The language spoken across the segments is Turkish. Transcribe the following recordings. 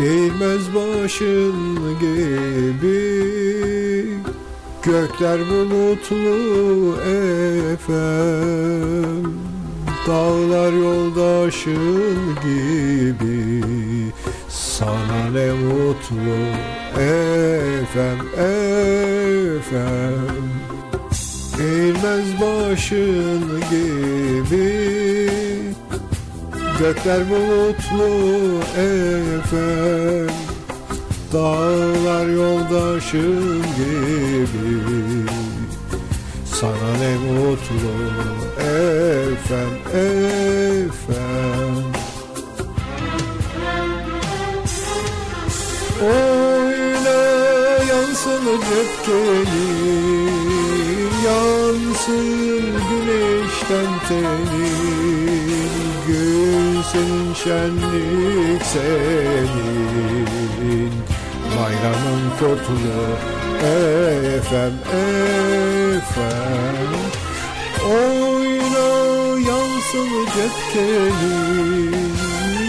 Eğilmez başın gibi. Gökler bulutlu efem. Dağlar yoldaşın gibi. Sana ne mutlu efem efem. Eğilmez başın gibi Gökler bulutlu efem. Dağlar yoldaşın gibi. Sana ne mutlu efem efem. Öyle yansın cepkenin Yansın güneşten tenin Gün senin şenlik senin. Bayramın kutlu efem efem. Oyna yansın cepkenin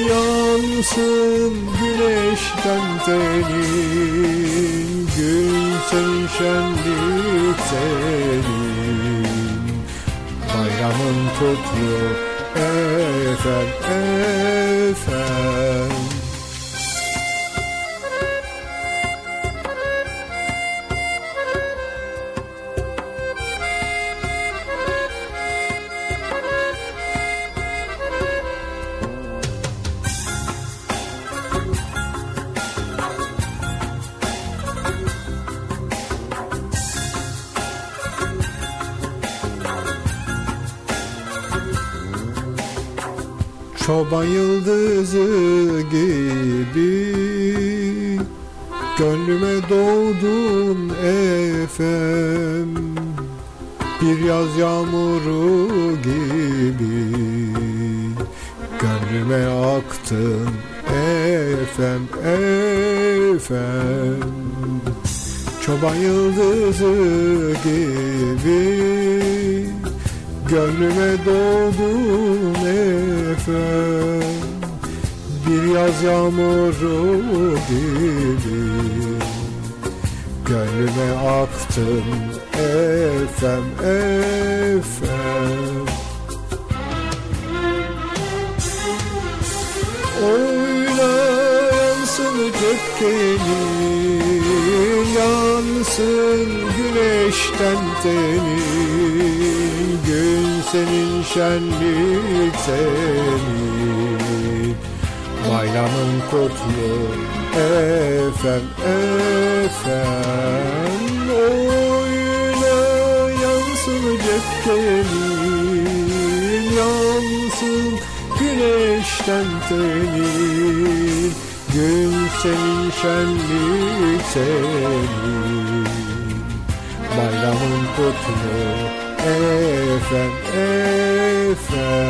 Yansın güneşten tenin Gün senin şenlik senin. Bayramın kutlu efem efem Çoban yıldızı gibi Gönlüme doğdun efem. Bir yaz yağmuru gibi Gönlüme aktın efem efem. Çoban yıldızı gibi Gönlüme doğdun efem Bir yaz yağmuru gibi Gönlüme aktın efem efem. Oyna yansın cepkenin Yansın güneşten tenin senin şenlik senin. Bayramın kutlu efem efem. Oyna yansın cepkenin Yansın güneşten tenin Gün senin şenlik senin. Bayramın kutlu efem efem